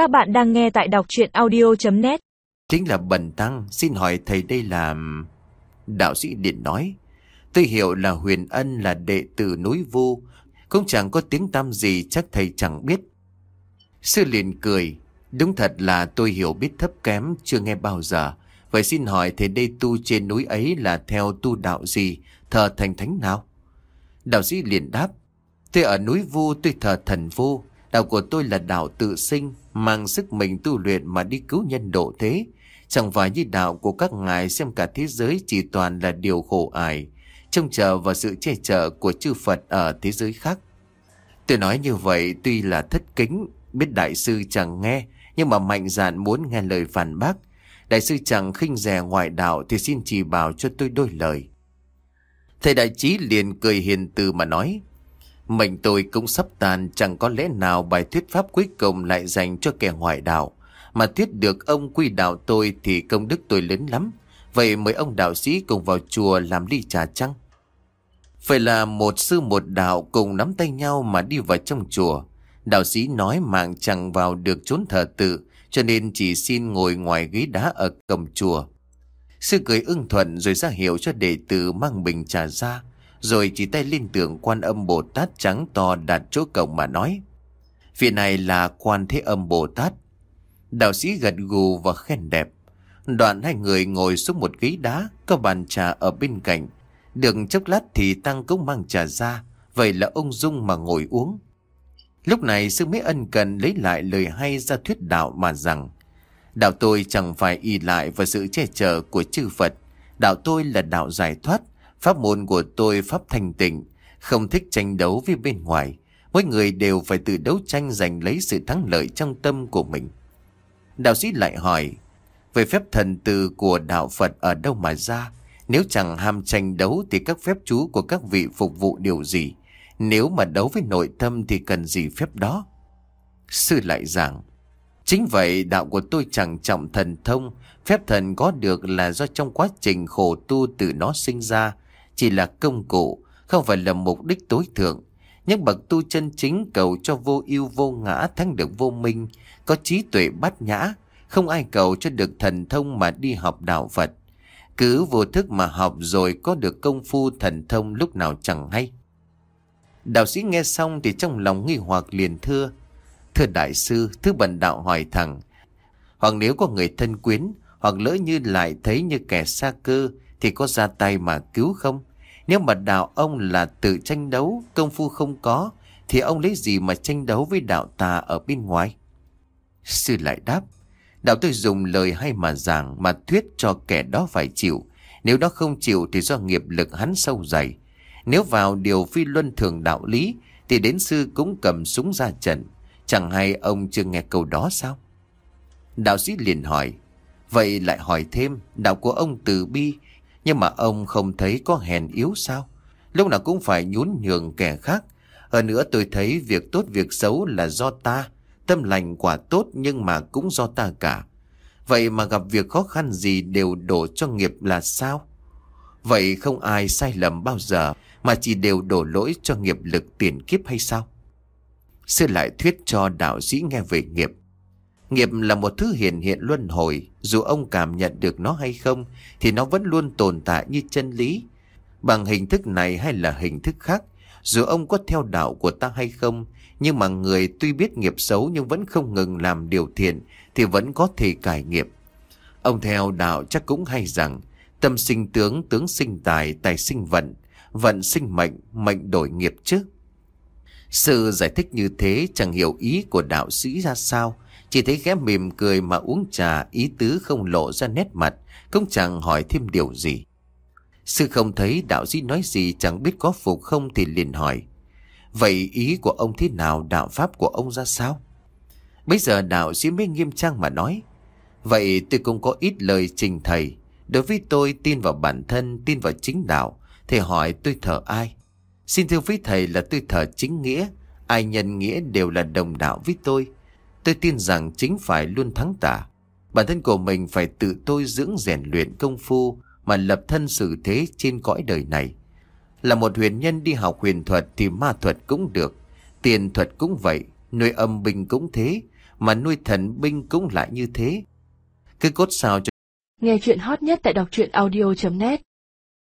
Các bạn đang nghe tại đọc chuyện audio.net Chính là Bần Tăng, xin hỏi thầy đây là... Đạo sĩ Điện nói, tôi hiểu là Huyền Ân là đệ tử núi Vu, cũng chẳng có tiếng tăm gì chắc thầy chẳng biết. Sư liền cười, đúng thật là tôi hiểu biết thấp kém, chưa nghe bao giờ. Vậy xin hỏi thầy đây tu trên núi ấy là theo tu đạo gì, thờ thành thánh nào? Đạo sĩ liền đáp, tôi ở núi Vu tôi thờ thần Vu, đạo của tôi là đạo tự sinh, mang sức mình tu luyện mà đi cứu nhân độ thế. Chẳng phải như đạo của các ngài xem cả thế giới chỉ toàn là điều khổ ải, trông chờ vào sự che chở của chư Phật ở thế giới khác. Tôi nói như vậy tuy là thất kính, biết đại sư chẳng nghe, nhưng mà mạnh dạn muốn nghe lời phản bác. Đại sư chẳng khinh rẻ ngoại đạo thì xin chỉ bảo cho tôi đôi lời. Thầy đại trí liền cười hiền từ mà nói, mình tôi cũng sắp tàn chẳng có lẽ nào bài thuyết pháp cuối cùng lại dành cho kẻ ngoại đạo. Mà thuyết được ông quy đạo tôi thì công đức tôi lớn lắm. Vậy mời ông đạo sĩ cùng vào chùa làm ly trà chăng? Phải là một sư một đạo cùng nắm tay nhau mà đi vào trong chùa. Đạo sĩ nói mạng chẳng vào được chốn thờ tự, cho nên chỉ xin ngồi ngoài ghế đá ở cổng chùa. Sư cười ưng thuận rồi ra hiệu cho đệ tử mang bình trà ra, rồi chỉ tay lên tượng quan âm Bồ Tát trắng to đặt chỗ cổng mà nói. Vị này là quan thế âm Bồ Tát. Đạo sĩ gật gù và khen đẹp. Đoạn hai người ngồi xuống một ghế đá, có bàn trà ở bên cạnh. Được chốc lát thì Tăng cũng mang trà ra, vậy là ông Dung mà ngồi uống. Lúc này sư mới ân cần lấy lại lời hay ra thuyết đạo mà rằng Đạo tôi chẳng phải y lại vào sự che chở của chư Phật Đạo tôi là đạo giải thoát Pháp môn của tôi pháp thanh tịnh, Không thích tranh đấu với bên ngoài. Mỗi người đều phải tự đấu tranh giành lấy sự thắng lợi trong tâm của mình. Đạo sĩ lại hỏi, Về phép thần từ của đạo Phật ở đâu mà ra? Nếu chẳng ham tranh đấu thì các phép chú của các vị phục vụ điều gì? Nếu mà đấu với nội tâm thì cần gì phép đó? Sư lại giảng, Chính vậy đạo của tôi chẳng trọng thần thông. Phép thần có được là do trong quá trình khổ tu từ nó sinh ra. Chỉ là công cụ Không phải là mục đích tối thượng Những bậc tu chân chính cầu cho vô ưu vô ngã thắng được vô minh Có trí tuệ bát nhã Không ai cầu cho được thần thông mà đi học đạo Phật Cứ vô thức mà học rồi có được công phu thần thông lúc nào chẳng hay Đạo sĩ nghe xong thì trong lòng nghi hoặc liền thưa Thưa đại sư, thứ bần đạo hỏi thẳng. Hoặc nếu có người thân quyến, hoặc lỡ như lại thấy như kẻ xa cơ, thì có ra tay mà cứu không? Nếu mà đạo ông là tự tranh đấu, công phu không có, thì ông lấy gì mà tranh đấu với đạo tà ở bên ngoài? Sư lại đáp, đạo tôi dùng lời hay mà giảng mà thuyết cho kẻ đó phải chịu. Nếu đó không chịu thì do nghiệp lực hắn sâu dày. Nếu vào điều phi luân thường đạo lý, thì đến sư cũng cầm súng ra trận. Chẳng hay ông chưa nghe câu đó sao? Đạo sĩ liền hỏi. Vậy lại hỏi thêm, đạo của ông từ bi, nhưng mà ông không thấy có hèn yếu sao? Lúc nào cũng phải nhún nhường kẻ khác. Hơn nữa tôi thấy việc tốt việc xấu là do ta. Tâm lành quả tốt nhưng mà cũng do ta cả. Vậy mà gặp việc khó khăn gì đều đổ cho nghiệp là sao? Vậy không ai sai lầm bao giờ mà chỉ đều đổ lỗi cho nghiệp lực tiền kiếp hay sao? Sư lại thuyết cho đạo sĩ nghe về nghiệp. Nghiệp là một thứ hiện hiện luân hồi, dù ông cảm nhận được nó hay không, thì nó vẫn luôn tồn tại như chân lý. Bằng hình thức này hay là hình thức khác, dù ông có theo đạo của ta hay không, nhưng mà người tuy biết nghiệp xấu nhưng vẫn không ngừng làm điều thiện, thì vẫn có thể cải nghiệp. Ông theo đạo chắc cũng hay rằng, tâm sinh tướng, tướng sinh tài, tài sinh vận, vận sinh mệnh, mệnh đổi nghiệp chứ. Sư giải thích như thế chẳng hiểu ý của đạo sĩ ra sao, chỉ thấy ghé mỉm cười mà uống trà ý tứ không lộ ra nét mặt, cũng chẳng hỏi thêm điều gì. Sư không thấy đạo sĩ nói gì chẳng biết có phục không thì liền hỏi. Vậy ý của ông thế nào đạo pháp của ông ra sao? Bây giờ đạo sĩ mới nghiêm trang mà nói. Vậy tôi cũng có ít lời trình thầy. Đối với tôi tin vào bản thân, tin vào chính đạo. Thầy hỏi tôi thờ ai? Xin thưa với thầy là tôi thờ chính nghĩa, ai nhân nghĩa đều là đồng đạo với tôi. Tôi tin rằng chính phải luôn thắng tả. Bản thân của mình phải tự tôi dưỡng rèn luyện công phu mà lập thân xử thế trên cõi đời này. Là một huyền nhân đi học huyền thuật thì ma thuật cũng được, tiền thuật cũng vậy, nuôi âm binh cũng thế. mà nuôi thần binh cũng lại như thế. Cứ cốt sao cho Nghe chuyện hot nhất tại đọc truyện audio.net